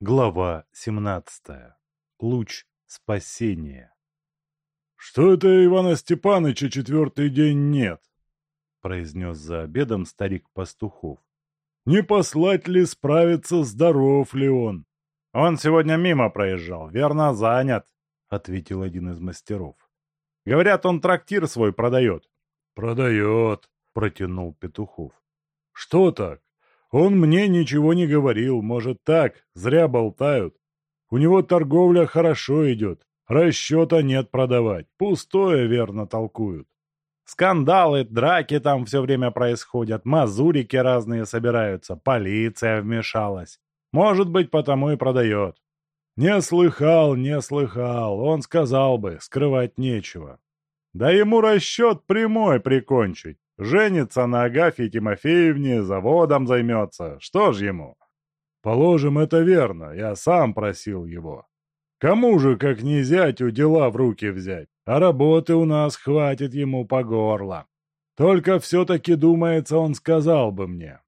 Глава 17. Луч спасения. «Что это Ивана Степаныча четвертый день нет?» — произнес за обедом старик Пастухов. «Не послать ли справиться, здоров ли он?» «Он сегодня мимо проезжал, верно, занят», — ответил один из мастеров. «Говорят, он трактир свой продает». «Продает», — протянул Петухов. «Что так? Он мне ничего не говорил, может так, зря болтают. У него торговля хорошо идет, расчета нет продавать, пустое верно толкуют. Скандалы, драки там все время происходят, мазурики разные собираются, полиция вмешалась. Может быть, потому и продает. Не слыхал, не слыхал, он сказал бы, скрывать нечего. Да ему расчет прямой прикончить. Женится на Агафье Тимофеевне, заводом займется. Что ж ему? Положим, это верно. Я сам просил его. Кому же, как не зятю, дела в руки взять? А работы у нас хватит ему по горло. Только все-таки, думается, он сказал бы мне.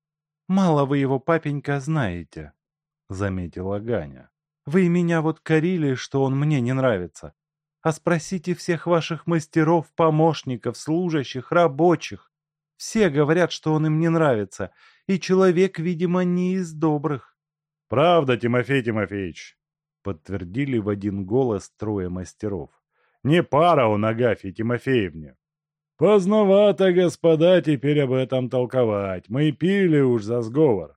«Мало вы его, папенька, знаете», — заметила Ганя. «Вы меня вот корили, что он мне не нравится. А спросите всех ваших мастеров, помощников, служащих, рабочих. Все говорят, что он им не нравится, и человек, видимо, не из добрых. — Правда, Тимофей Тимофеевич, — подтвердили в один голос трое мастеров. — Не пара он Агафье Тимофеевне. — Поздновато, господа, теперь об этом толковать. Мы пили уж за сговор.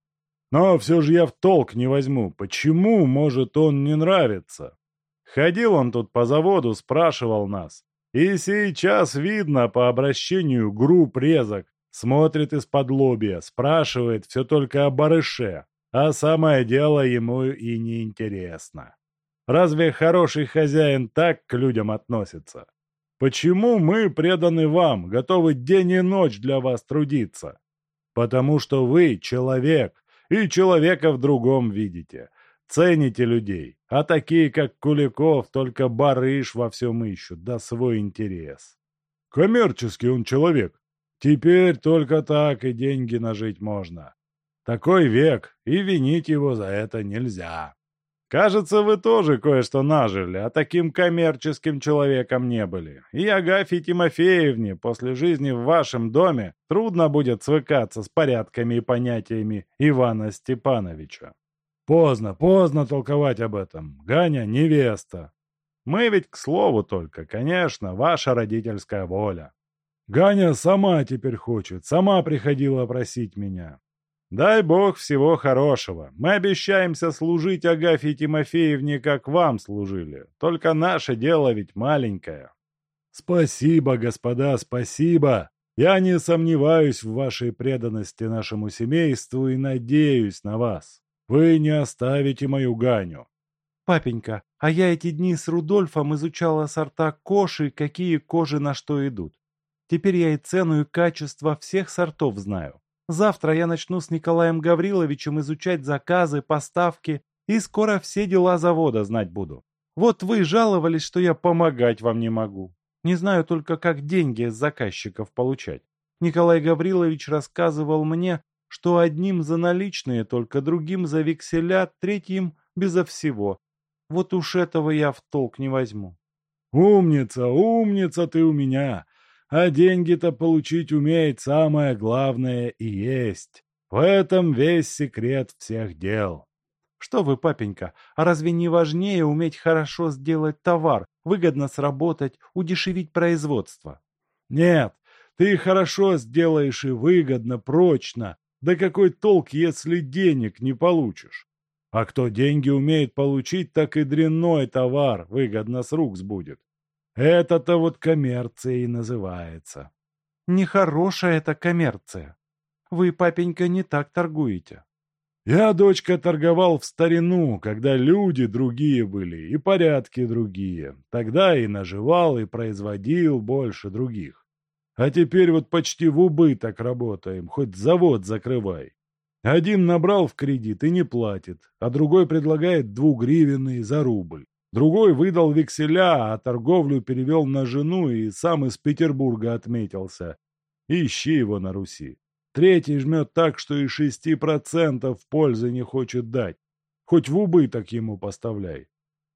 Но все же я в толк не возьму. Почему, может, он не нравится? Ходил он тут по заводу, спрашивал нас. И сейчас видно по обращению групп резок, Смотрит из-под лобья, спрашивает все только о барыше, а самое дело ему и не интересно. Разве хороший хозяин так к людям относится? Почему мы преданы вам, готовы день и ночь для вас трудиться? Потому что вы человек, и человека в другом видите. Цените людей, а такие, как Куликов, только барыш во всем ищут, да свой интерес. Коммерческий он человек, Теперь только так и деньги нажить можно. Такой век, и винить его за это нельзя. Кажется, вы тоже кое-что нажили, а таким коммерческим человеком не были. И Агафье Тимофеевне после жизни в вашем доме трудно будет свыкаться с порядками и понятиями Ивана Степановича. Поздно, поздно толковать об этом. Ганя — невеста. Мы ведь к слову только, конечно, ваша родительская воля. Ганя сама теперь хочет, сама приходила просить меня. Дай бог всего хорошего. Мы обещаемся служить Агафье Тимофеевне, как вам служили. Только наше дело ведь маленькое. Спасибо, господа, спасибо. Я не сомневаюсь в вашей преданности нашему семейству и надеюсь на вас. Вы не оставите мою Ганю. Папенька, а я эти дни с Рудольфом изучала сорта кожи, какие кожи на что идут. Теперь я и цену, и качество всех сортов знаю. Завтра я начну с Николаем Гавриловичем изучать заказы, поставки, и скоро все дела завода знать буду. Вот вы жаловались, что я помогать вам не могу. Не знаю только, как деньги с заказчиков получать. Николай Гаврилович рассказывал мне, что одним за наличные, только другим за векселя, третьим безо всего. Вот уж этого я в толк не возьму. «Умница, умница ты у меня! А деньги-то получить умеет самое главное и есть. В этом весь секрет всех дел. Что вы, папенька, а разве не важнее уметь хорошо сделать товар, выгодно сработать, удешевить производство? Нет, ты хорошо сделаешь и выгодно, прочно. Да какой толк, если денег не получишь? А кто деньги умеет получить, так и дрянной товар выгодно с рук сбудет. Это-то вот коммерция и называется. Нехорошая это коммерция. Вы, папенька, не так торгуете. Я, дочка, торговал в старину, когда люди другие были и порядки другие. Тогда и наживал, и производил больше других. А теперь вот почти в убыток работаем, хоть завод закрывай. Один набрал в кредит и не платит, а другой предлагает двугривенный за рубль. Другой выдал векселя, а торговлю перевел на жену и сам из Петербурга отметился. Ищи его на Руси. Третий жмет так, что и шести процентов пользы не хочет дать. Хоть в убыток ему поставляй.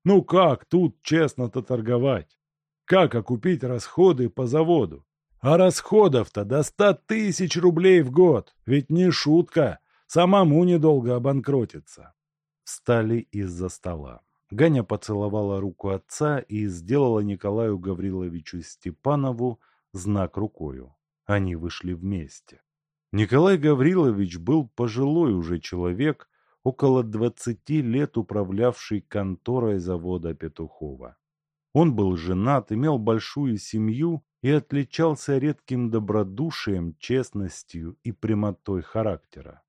Ну как тут честно-то торговать? Как окупить расходы по заводу? А расходов-то до ста тысяч рублей в год. Ведь не шутка. Самому недолго обанкротиться. Встали из-за стола. Ганя поцеловала руку отца и сделала Николаю Гавриловичу Степанову знак рукою. Они вышли вместе. Николай Гаврилович был пожилой уже человек, около двадцати лет управлявший конторой завода Петухова. Он был женат, имел большую семью и отличался редким добродушием, честностью и прямотой характера.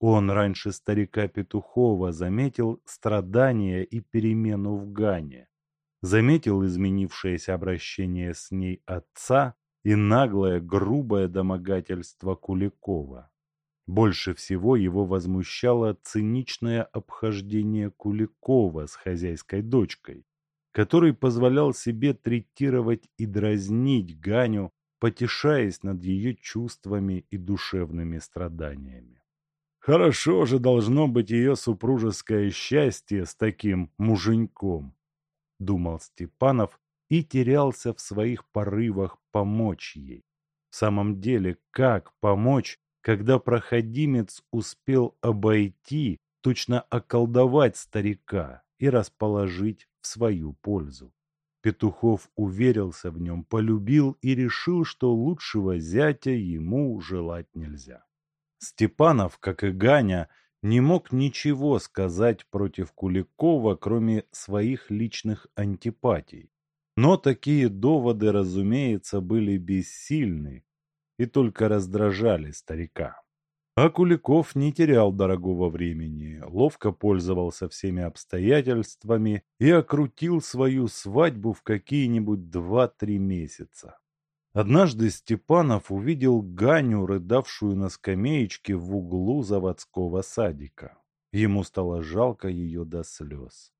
Он раньше старика Петухова заметил страдания и перемену в Гане, заметил изменившееся обращение с ней отца и наглое грубое домогательство Куликова. Больше всего его возмущало циничное обхождение Куликова с хозяйской дочкой, который позволял себе третировать и дразнить Ганю, потешаясь над ее чувствами и душевными страданиями. Хорошо же должно быть ее супружеское счастье с таким муженьком, думал Степанов и терялся в своих порывах помочь ей. В самом деле, как помочь, когда проходимец успел обойти, точно околдовать старика и расположить в свою пользу. Петухов уверился в нем, полюбил и решил, что лучшего зятя ему желать нельзя. Степанов, как и Ганя, не мог ничего сказать против Куликова, кроме своих личных антипатий. Но такие доводы, разумеется, были бессильны, и только раздражали старика. А Куликов не терял дорогого времени, ловко пользовался всеми обстоятельствами и окрутил свою свадьбу в какие-нибудь два-три месяца. Однажды Степанов увидел Ганю, рыдавшую на скамеечке в углу заводского садика. Ему стало жалко ее до слез.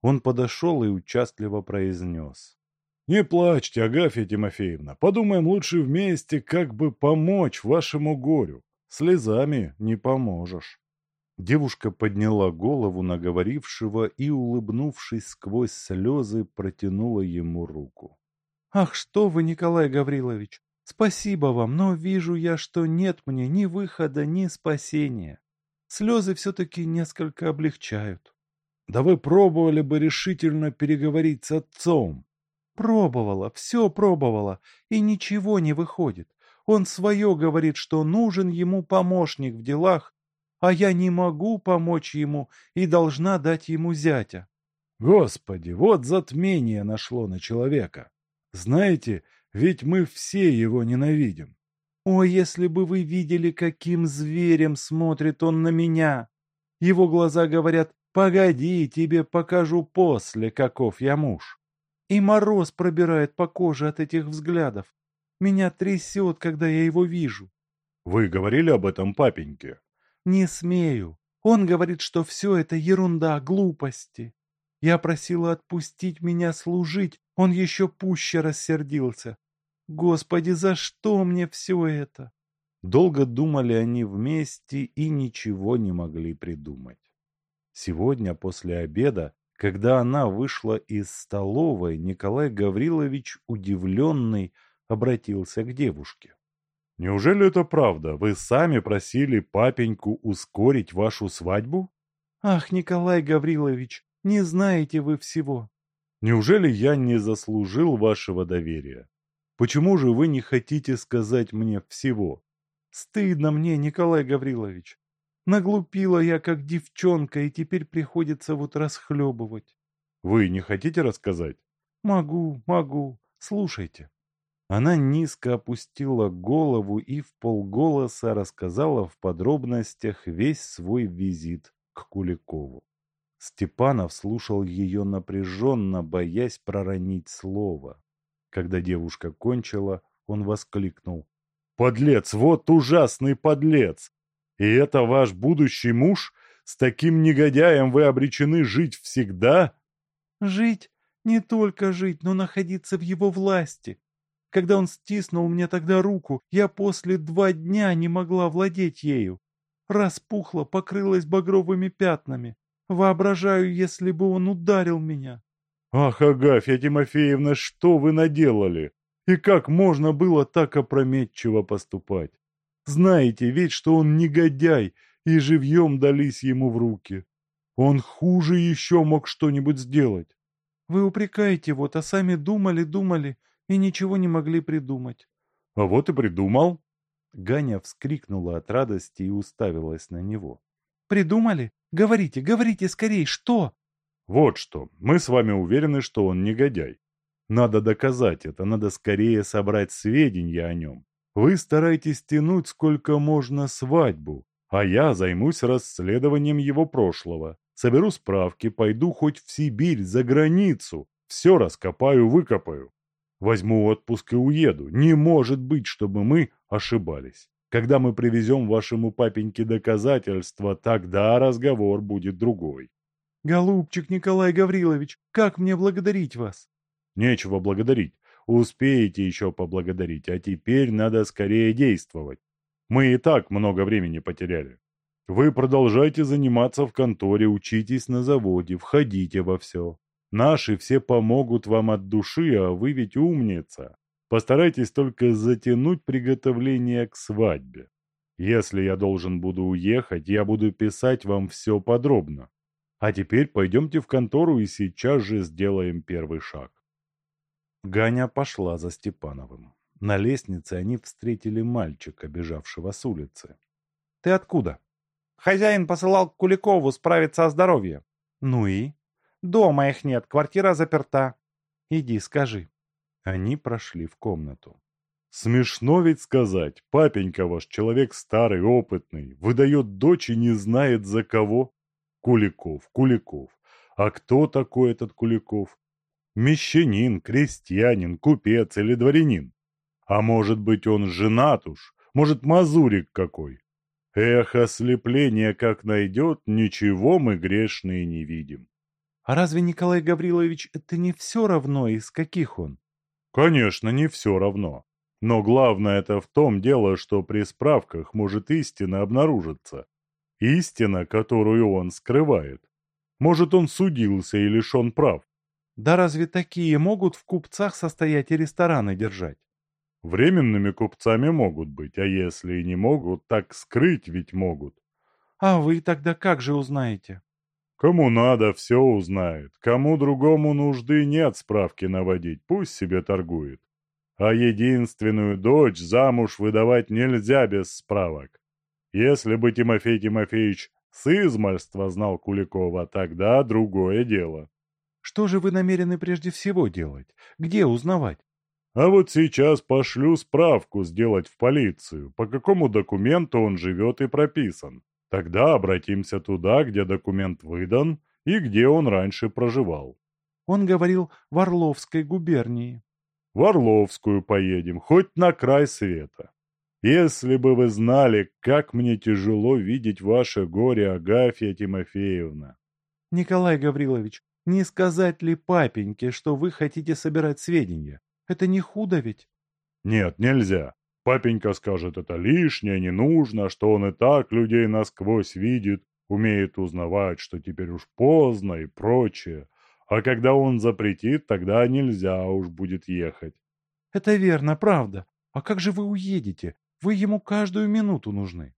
Он подошел и участливо произнес. Не плачьте, Агафья Тимофеевна. Подумаем лучше вместе, как бы помочь вашему горю. Слезами не поможешь. Девушка подняла голову на говорившего и, улыбнувшись сквозь слезы, протянула ему руку. «Ах, что вы, Николай Гаврилович! Спасибо вам, но вижу я, что нет мне ни выхода, ни спасения. Слезы все-таки несколько облегчают». «Да вы пробовали бы решительно переговорить с отцом. Пробовала, все пробовала, и ничего не выходит. Он свое говорит, что нужен ему помощник в делах, а я не могу помочь ему и должна дать ему зятя. Господи, вот затмение нашло на человека. Знаете, ведь мы все его ненавидим. О, если бы вы видели, каким зверем смотрит он на меня! Его глаза говорят, погоди, тебе покажу после, каков я муж. И мороз пробирает по коже от этих взглядов. Меня трясет, когда я его вижу. Вы говорили об этом папеньке? Не смею. Он говорит, что все это ерунда, глупости. Я просила отпустить меня служить, он еще пуще рассердился. Господи, за что мне все это? Долго думали они вместе и ничего не могли придумать. Сегодня после обеда когда она вышла из столовой, Николай Гаврилович, удивленный, обратился к девушке. «Неужели это правда? Вы сами просили папеньку ускорить вашу свадьбу?» «Ах, Николай Гаврилович, не знаете вы всего!» «Неужели я не заслужил вашего доверия? Почему же вы не хотите сказать мне всего?» «Стыдно мне, Николай Гаврилович. Наглупила я, как девчонка, и теперь приходится вот расхлебывать. Вы не хотите рассказать? Могу, могу. Слушайте. Она низко опустила голову и в полголоса рассказала в подробностях весь свой визит к Куликову. Степанов слушал ее напряженно, боясь проронить слово. Когда девушка кончила, он воскликнул. «Подлец! Вот ужасный подлец! И это ваш будущий муж? С таким негодяем вы обречены жить всегда? Жить? Не только жить, но находиться в его власти. Когда он стиснул мне тогда руку, я после два дня не могла владеть ею. Распухла, покрылась багровыми пятнами. Воображаю, если бы он ударил меня. Ах, Агафья Тимофеевна, что вы наделали? И как можно было так опрометчиво поступать? Знаете ведь, что он негодяй, и живьем дались ему в руки. Он хуже еще мог что-нибудь сделать. Вы упрекаете вот, а сами думали, думали и ничего не могли придумать. А вот и придумал. Ганя вскрикнула от радости и уставилась на него. Придумали? Говорите, говорите скорей, что? Вот что, мы с вами уверены, что он негодяй. Надо доказать это, надо скорее собрать сведения о нем. Вы стараетесь тянуть сколько можно свадьбу, а я займусь расследованием его прошлого. Соберу справки, пойду хоть в Сибирь, за границу. Все раскопаю, выкопаю. Возьму отпуск и уеду. Не может быть, чтобы мы ошибались. Когда мы привезем вашему папеньке доказательства, тогда разговор будет другой. Голубчик Николай Гаврилович, как мне благодарить вас? Нечего благодарить. Успеете еще поблагодарить, а теперь надо скорее действовать. Мы и так много времени потеряли. Вы продолжайте заниматься в конторе, учитесь на заводе, входите во все. Наши все помогут вам от души, а вы ведь умница. Постарайтесь только затянуть приготовление к свадьбе. Если я должен буду уехать, я буду писать вам все подробно. А теперь пойдемте в контору и сейчас же сделаем первый шаг. Ганя пошла за Степановым. На лестнице они встретили мальчика, бежавшего с улицы. «Ты откуда?» «Хозяин посылал к Куликову справиться о здоровье». «Ну и?» «Дома их нет, квартира заперта». «Иди, скажи». Они прошли в комнату. «Смешно ведь сказать, папенька ваш человек старый, опытный, выдает дочь и не знает за кого. Куликов, Куликов. А кто такой этот Куликов? Мещанин, крестьянин, купец или дворянин? А может быть, он женат уж? Может, мазурик какой? Эх, ослепление как найдет, ничего мы грешные не видим. А разве, Николай Гаврилович, это не все равно, из каких он? Конечно, не все равно. Но главное это в том дело, что при справках может истина обнаружиться. Истина, которую он скрывает. Может, он судился и лишен прав. Да разве такие могут в купцах состоять и рестораны держать? Временными купцами могут быть, а если и не могут, так скрыть ведь могут. А вы тогда как же узнаете? Кому надо, все узнает. Кому другому нужды нет справки наводить, пусть себе торгует. А единственную дочь замуж выдавать нельзя без справок. Если бы Тимофей Тимофеевич с измальства знал Куликова, тогда другое дело. Что же вы намерены прежде всего делать? Где узнавать? А вот сейчас пошлю справку сделать в полицию, по какому документу он живет и прописан. Тогда обратимся туда, где документ выдан и где он раньше проживал. Он говорил в Орловской губернии. В Орловскую поедем, хоть на край света. Если бы вы знали, как мне тяжело видеть ваше горе, Агафья Тимофеевна. Николай Гаврилович, не сказать ли папеньке, что вы хотите собирать сведения? Это не худо ведь? Нет, нельзя. Папенька скажет, это лишнее, не нужно, что он и так людей насквозь видит, умеет узнавать, что теперь уж поздно и прочее. А когда он запретит, тогда нельзя уж будет ехать. Это верно, правда. А как же вы уедете? Вы ему каждую минуту нужны.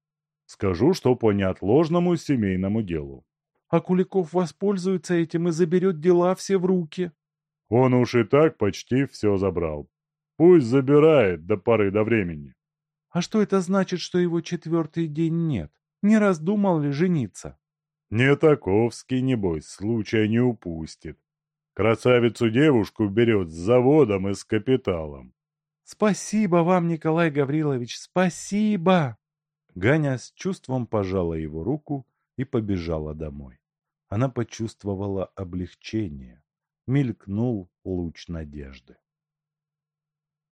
Скажу, что по неотложному семейному делу. А Куликов воспользуется этим и заберет дела все в руки. Он уж и так почти все забрал. Пусть забирает до поры до времени. А что это значит, что его четвертый день нет? Не раздумал ли жениться? Не таковский, небось, случая не упустит. Красавицу девушку берет с заводом и с капиталом. Спасибо вам, Николай Гаврилович, спасибо! Ганя с чувством пожала его руку и побежала домой. Она почувствовала облегчение мелькнул луч надежды.